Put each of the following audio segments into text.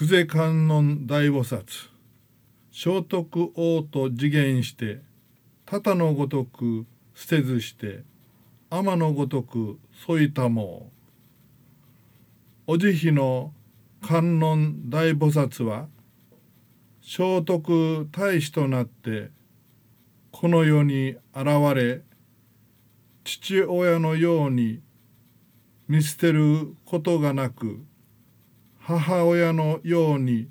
久世観音大菩薩。聖徳王と次元して多々のごとく捨てずして天のごとく添いたもう。お慈悲の観音大菩薩は聖徳太子となってこの世に現れ父親のように見捨てることがなく母親のように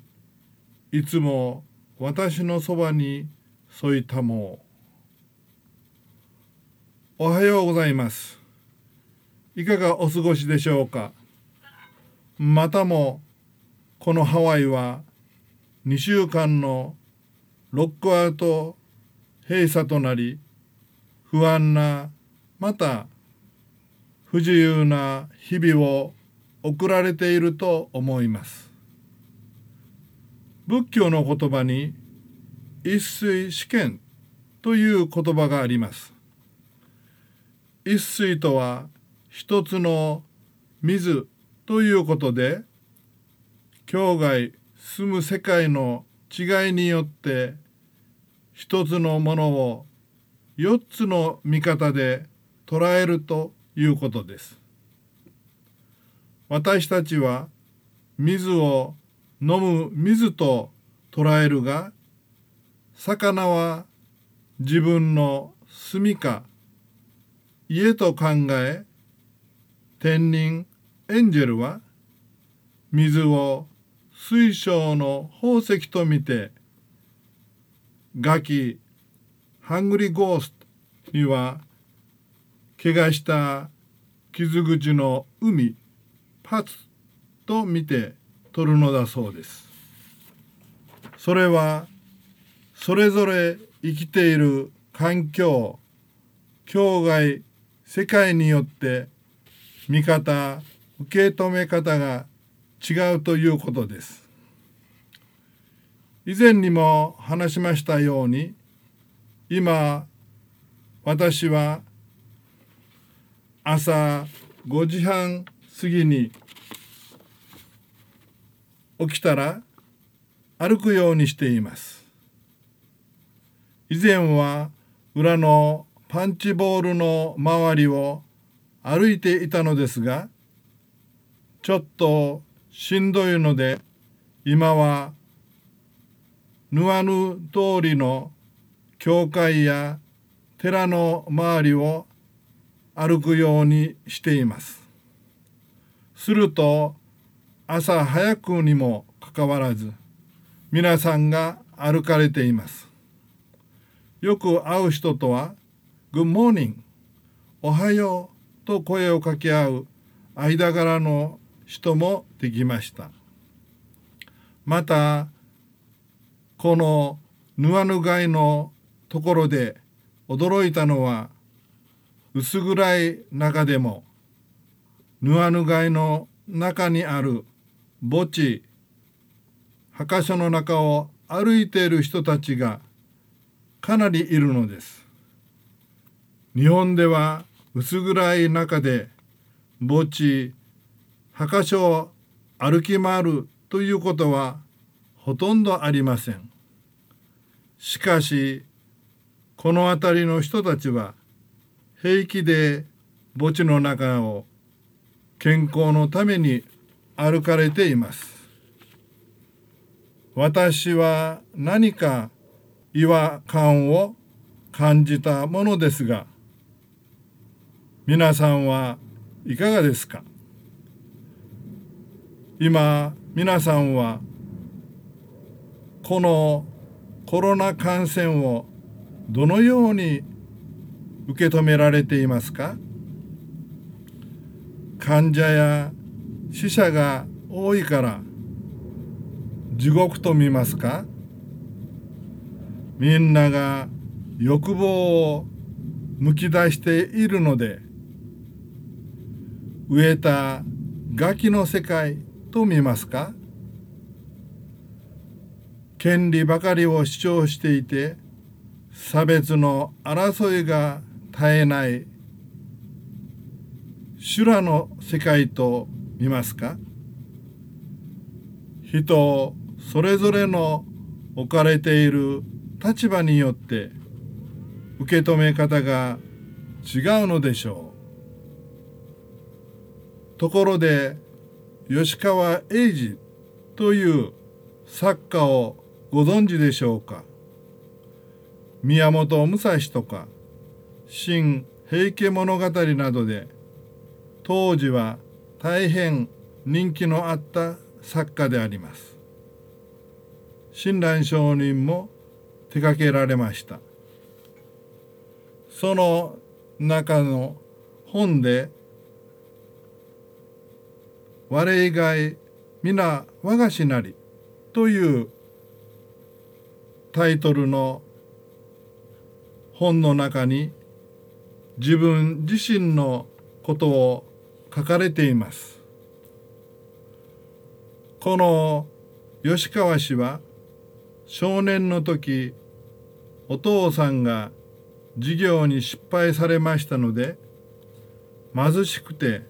いつも私のそばに添いたもう。おはようございます。いかがお過ごしでしょうか。またもこのハワイは2週間のロックアウト閉鎖となり不安なまた不自由な日々を送られていると思います仏教の言葉に一水試験という言葉があります一水とは一つの水ということで境外住む世界の違いによって一つのものを四つの見方で捉えるということです。私たちは水を飲む水と捉えるが魚は自分の住みか家と考え天人エンジェルは水を水晶の宝石と見てガキハングリーゴーストには怪我した傷口の海パツと見て取るのだそうです。それはそれぞれ生きている環境境外世界によって見方受け止め方が違うということです。以前にも話しましたように今私は朝5時半過ぎに起きたら歩くようにしています以前は裏のパンチボールの周りを歩いていたのですがちょっとしんどいので今はヌアヌ通りの教会や寺の周りを歩くようにしています。すると朝早くにもかかわらず皆さんが歩かれています。よく会う人とは「Good morning」「おはよう」と声を掛け合う間柄の人もできました。またこのヌアヌ街のところで驚いたのは薄暗い中でもヌアヌ街の中にある墓地墓所の中を歩いている人たちがかなりいるのです。日本では薄暗い中で墓地墓所を歩き回るということはほとんどありません。しかしこの辺りの人たちは平気で墓地の中を健康のために歩かれています。私は何か違和感を感じたものですが皆さんはいかがですか？今皆さんはこのコロナ感染をどのように受け止められていますか？患者や死者が多いから地獄と見ますか？みんなが欲望をむき出しているので植えたガキの世界と見ますか？権利ばかりを主張していて差別の争いが絶えない修羅の世界と見ますか？人それぞれの置かれている立場によって受け止め方が違うのでしょう。ところで吉川英治という作家をご存知でしょうか？宮本武蔵とか新平家物語などで当時は大変人気のあった作家であります。親鸞上人も手掛けられました。その中の本で「我以外皆我がしなり」というタイトルの本の中に自分自身のことを書かれています。この吉川氏は少年の時お父さんが授業に失敗されましたので貧しくて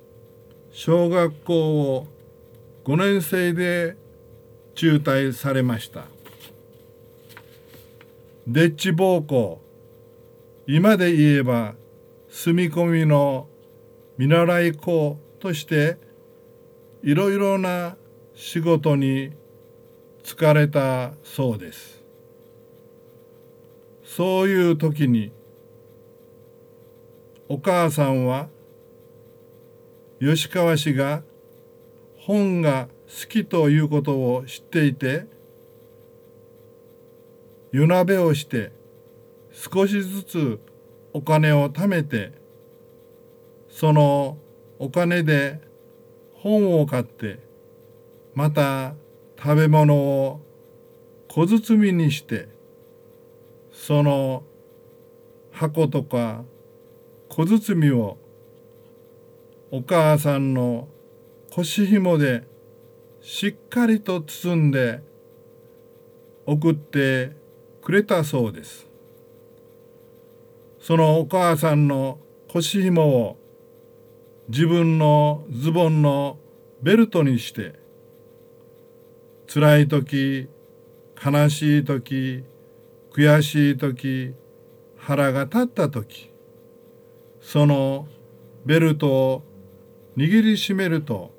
小学校を5年生で中退されました。デッチ暴行今で言えば住み込みの見習い校としていろいろな仕事に疲れたそうです。そういう時にお母さんは吉川氏が本が好きということを知っていて夜なべをして少しずつお金を貯めてそのお金で本を買ってまた食べ物を小包みにしてその箱とか小包みをお母さんの腰紐でしっかりと包んで送ってくれたそうです。そのお母さんの腰紐を自分のズボンのベルトにして辛い時悲しい時悔しい時腹が立った時そのベルトを握りしめると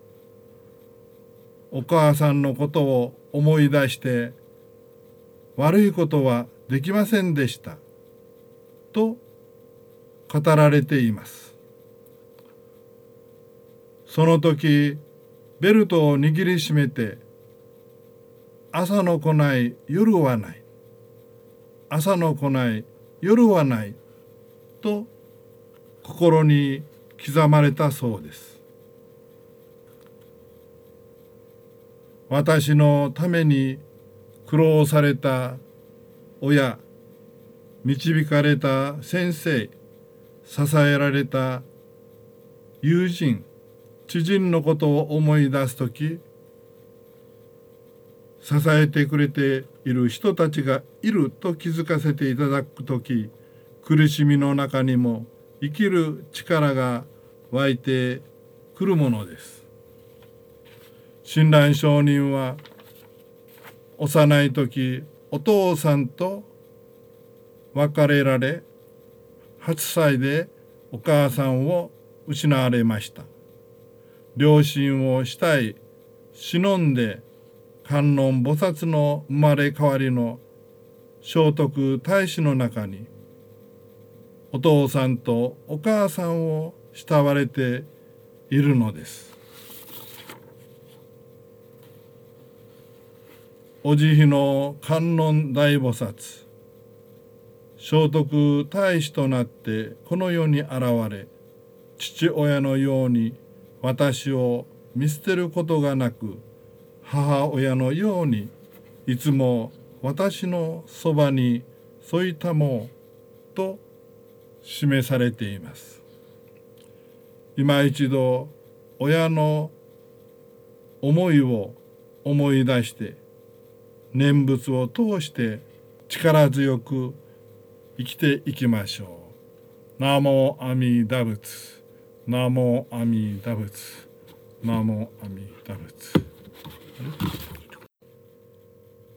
お母さんのことを思い出して悪いことはできませんでしたと語られています。その時ベルトを握りしめて朝の来ない夜はない朝の来ない夜はないと心に刻まれたそうです。私のために苦労された親導かれた先生支えられた友人知人のことを思い出す時支えてくれている人たちがいると気づかせていただく時苦しみの中にも生きる力が湧いてくるものです。親鸞上人は幼い時お父さんと別れられ8歳でお母さんを失われました両親を慕い。忍んで観音菩薩の生まれ変わりの聖徳太子の中にお父さんとお母さんを慕われているのです。お慈悲の観音大菩薩聖徳太子となってこの世に現れ父親のように私を見捨てることがなく母親のようにいつも私のそばに添いたもうと示されています。今一度親の思いを思い出して念仏を通して力強く生きていきましょう。ナモアミダ仏。ナモアミダ仏。ナモアミダ仏。